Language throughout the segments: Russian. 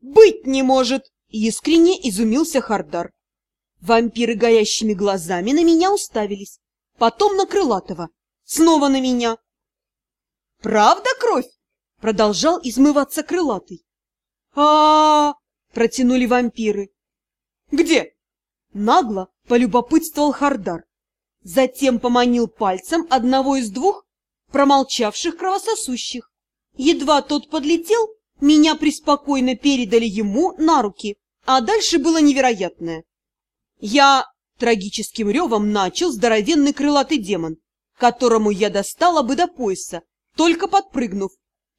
Быть не может! Искренне изумился Хардар. Вампиры горящими глазами на меня уставились, потом на Крылатого, снова на меня. «Правда кровь?» — продолжал измываться Крылатый. а, -а, -а протянули вампиры. «Где?» — нагло полюбопытствовал Хардар. Затем поманил пальцем одного из двух промолчавших кровососущих. Едва тот подлетел, меня преспокойно передали ему на руки, а дальше было невероятное. Я трагическим ревом начал здоровенный крылатый демон, которому я достала бы до пояса, только подпрыгнув.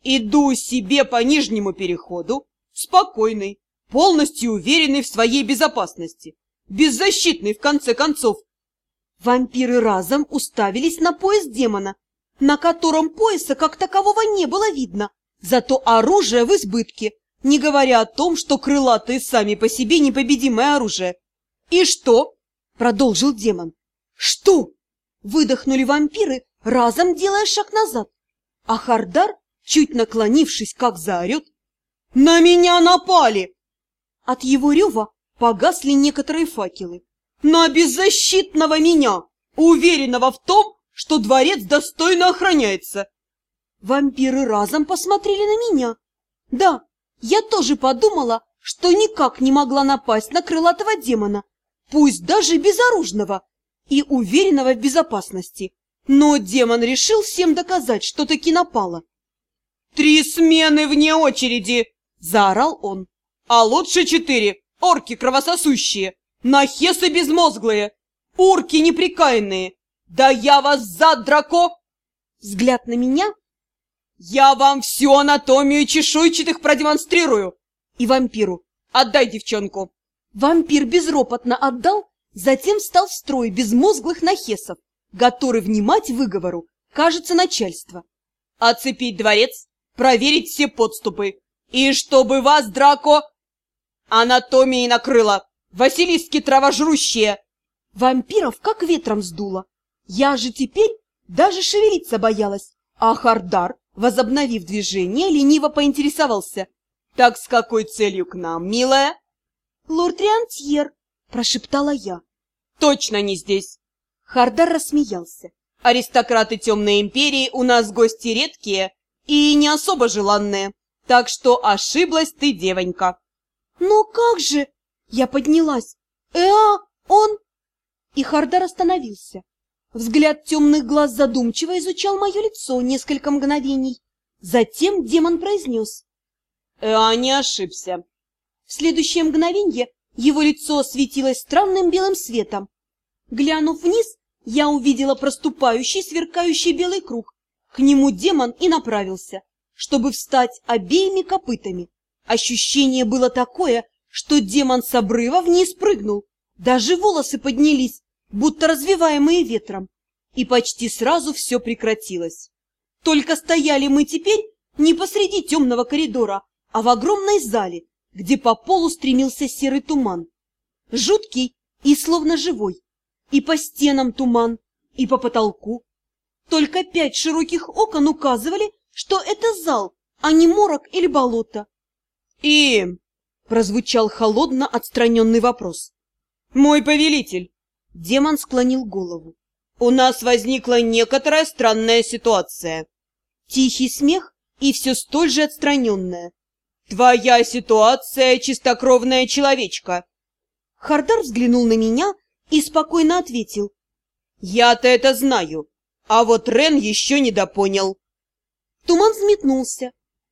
Иду себе по нижнему переходу, спокойный, полностью уверенный в своей безопасности, беззащитный в конце концов. Вампиры разом уставились на пояс демона, на котором пояса как такового не было видно, Зато оружие в избытке, не говоря о том, что крылатые сами по себе непобедимое оружие. «И что?» — продолжил демон. «Что?» — выдохнули вампиры, разом делая шаг назад. А Хардар, чуть наклонившись, как заорет, «На меня напали!» От его рева погасли некоторые факелы. «На беззащитного меня, уверенного в том, что дворец достойно охраняется!» Вампиры разом посмотрели на меня. Да, я тоже подумала, что никак не могла напасть на крылатого демона, пусть даже безоружного и уверенного в безопасности. Но демон решил всем доказать, что таки напала. «Три смены вне очереди!» — заорал он. «А лучше четыре! Орки кровососущие! Нахесы безмозглые! Урки неприкаянные! Да я вас за драко!» Взгляд на меня «Я вам всю анатомию чешуйчатых продемонстрирую!» И вампиру «Отдай девчонку!» Вампир безропотно отдал, затем встал в строй безмозглых нахесов, который внимать выговору, кажется, начальство. «Оцепить дворец, проверить все подступы, и чтобы вас, Драко, анатомией накрыло, Василиски травожрущие!» Вампиров как ветром сдуло. Я же теперь даже шевелиться боялась, а Хардар возобновив движение, лениво поинтересовался. «Так с какой целью к нам, милая?» «Лорд Риантьер», — прошептала я. «Точно не здесь!» Хардар рассмеялся. «Аристократы Темной Империи у нас гости редкие и не особо желанные, так что ошиблась ты, девонька». «Но как же?» Я поднялась. «Эа, он...» И Хардар остановился. Взгляд темных глаз задумчиво изучал мое лицо несколько мгновений. Затем демон произнес. «А не ошибся». В следующее мгновенье его лицо светилось странным белым светом. Глянув вниз, я увидела проступающий сверкающий белый круг. К нему демон и направился, чтобы встать обеими копытами. Ощущение было такое, что демон с обрыва вниз прыгнул. Даже волосы поднялись, будто развиваемые ветром, и почти сразу все прекратилось. Только стояли мы теперь не посреди темного коридора, а в огромной зале, где по полу стремился серый туман. Жуткий и словно живой. И по стенам туман, и по потолку. Только пять широких окон указывали, что это зал, а не морок или болото. «И...» — прозвучал холодно отстраненный вопрос. «Мой повелитель, Демон склонил голову. «У нас возникла некоторая странная ситуация». Тихий смех и все столь же отстраненная. «Твоя ситуация, чистокровная человечка!» Хардар взглянул на меня и спокойно ответил. «Я-то это знаю, а вот Рен еще не допонял». Туман взметнулся,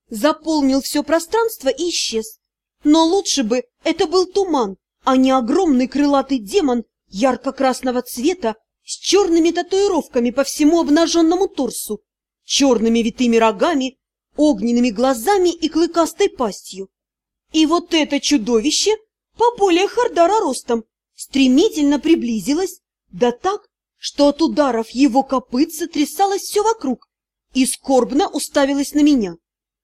заполнил все пространство и исчез. Но лучше бы это был туман, а не огромный крылатый демон ярко-красного цвета с черными татуировками по всему обнаженному торсу, черными витыми рогами, огненными глазами и клыкастой пастью. И вот это чудовище, поболее Хардара ростом, стремительно приблизилось, да так, что от ударов его копыт сотрясалось все вокруг, и скорбно уставилось на меня.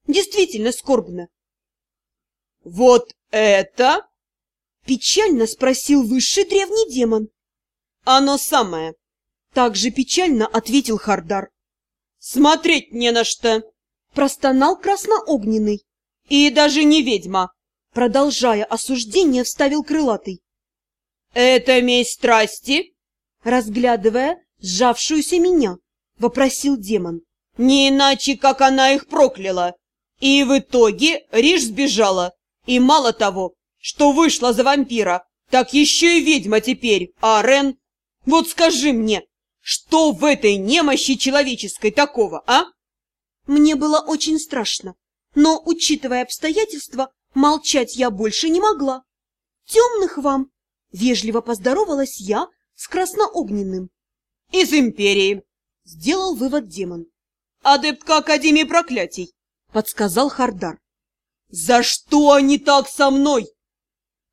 Действительно скорбно. «Вот это!» Печально спросил высший древний демон. Оно самое. Так же печально ответил Хардар. Смотреть не на что. Простонал красноогненный. И даже не ведьма. Продолжая осуждение, вставил крылатый. «Это месть страсти?» Разглядывая сжавшуюся меня, вопросил демон. «Не иначе, как она их прокляла. И в итоге Риш сбежала. И мало того, что вышла за вампира, так еще и ведьма теперь, а Рен... Вот скажи мне, что в этой немощи человеческой такого, а?» Мне было очень страшно, но, учитывая обстоятельства, молчать я больше не могла. «Темных вам!» — вежливо поздоровалась я с красноогненным. «Из Империи!» — сделал вывод демон. «Адептка Академии Проклятий!» — подсказал Хардар. «За что они так со мной?»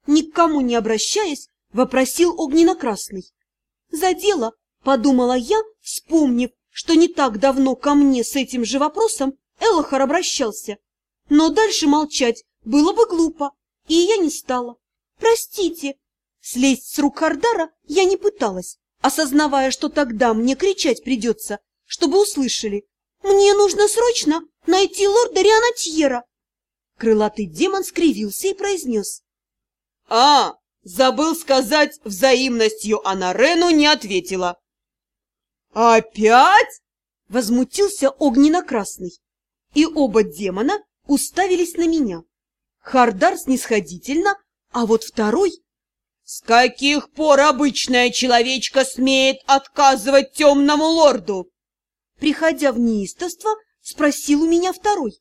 Никому не обращаясь, вопросил огненно-красный. «За дело!» — подумала я, вспомнив, что не так давно ко мне с этим же вопросом Элохар обращался. Но дальше молчать было бы глупо, и я не стала. Простите. Слезть с рук Хардара я не пыталась, осознавая, что тогда мне кричать придется, чтобы услышали. Мне нужно срочно найти лорда Рианатьера. Крылатый демон скривился и произнес. — А, забыл сказать, взаимностью она Рену не ответила. «Опять?» — возмутился огненно-красный. И оба демона уставились на меня. Хардар снисходительно, а вот второй... «С каких пор обычная человечка смеет отказывать темному лорду?» Приходя в неистовство, спросил у меня второй.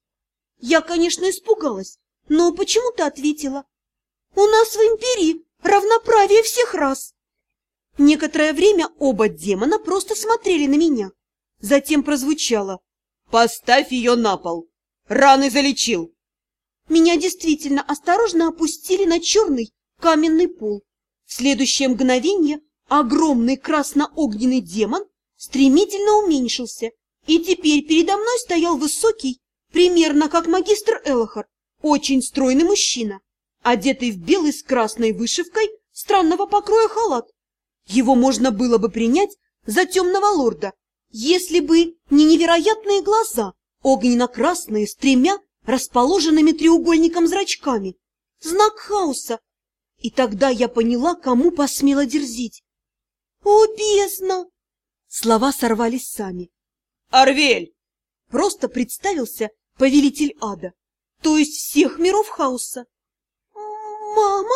Я, конечно, испугалась, но почему-то ответила. «У нас в империи равноправие всех рас!» Некоторое время оба демона просто смотрели на меня. Затем прозвучало. «Поставь ее на пол! Раны залечил!» Меня действительно осторожно опустили на черный каменный пол. В следующее мгновение огромный красно-огненный демон стремительно уменьшился, и теперь передо мной стоял высокий, примерно как магистр Элохар, очень стройный мужчина, одетый в белый с красной вышивкой странного покроя халат. Его можно было бы принять за темного лорда, если бы не невероятные глаза, огненно-красные, с тремя расположенными треугольником зрачками. Знак хаоса. И тогда я поняла, кому посмела дерзить. «О, бездна!» Слова сорвались сами. «Арвель!» Просто представился повелитель ада, то есть всех миров хаоса. «Мама?»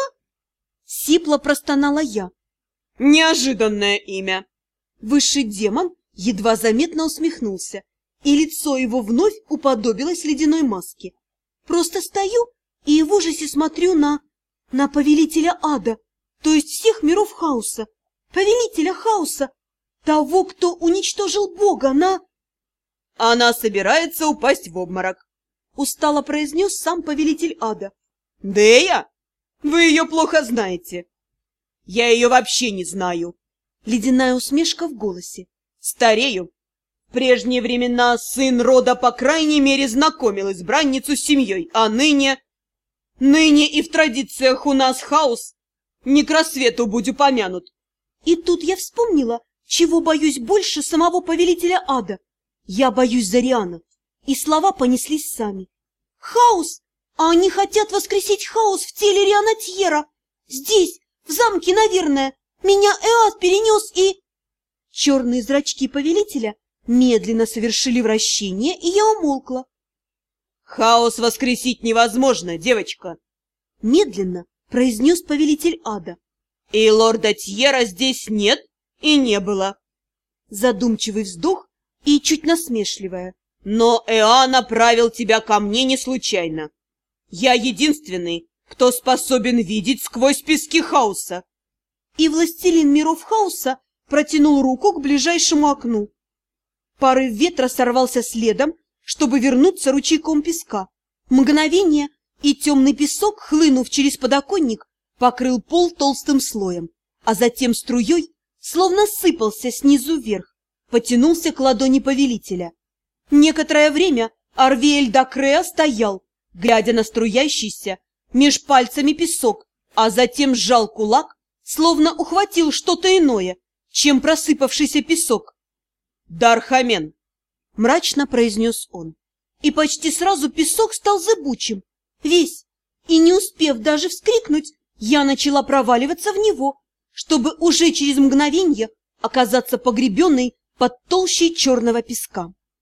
Сипло простонала я, Неожиданное имя. Высший демон едва заметно усмехнулся, и лицо его вновь уподобилось ледяной маске. Просто стою и в ужасе смотрю на... на повелителя ада, то есть всех миров хаоса, повелителя хаоса, того, кто уничтожил Бога на... Она собирается упасть в обморок, устало произнес сам повелитель ада. Дея, вы ее плохо знаете. Я ее вообще не знаю. Ледяная усмешка в голосе. Старею. В прежние времена сын рода, по крайней мере, знакомил избранницу с семьей, а ныне... Ныне и в традициях у нас хаос. Не к рассвету будь упомянут. И тут я вспомнила, чего боюсь больше самого повелителя ада. Я боюсь Зариана. И слова понеслись сами. Хаос! А они хотят воскресить хаос в теле Риана Тьера. Здесь, в замке, наверное. Меня Эат перенес и... Черные зрачки повелителя медленно совершили вращение, и я умолкла. «Хаос воскресить невозможно, девочка!» Медленно произнес повелитель ада. «И лорда Тьера здесь нет и не было!» Задумчивый вздох и чуть насмешливая. «Но Эа направил тебя ко мне не случайно. Я единственный, кто способен видеть сквозь пески хаоса. И властелин миров хаоса протянул руку к ближайшему окну. Порыв ветра сорвался следом, чтобы вернуться ручейком песка. Мгновение, и темный песок, хлынув через подоконник, покрыл пол толстым слоем, а затем струей, словно сыпался снизу вверх, потянулся к ладони повелителя. Некоторое время Арвиэль Дакреа стоял, глядя на струящийся, меж пальцами песок, а затем сжал кулак, словно ухватил что-то иное, чем просыпавшийся песок. «Дархамен!» — мрачно произнес он. И почти сразу песок стал зыбучим, весь, и не успев даже вскрикнуть, я начала проваливаться в него, чтобы уже через мгновенье оказаться погребенной под толщей черного песка.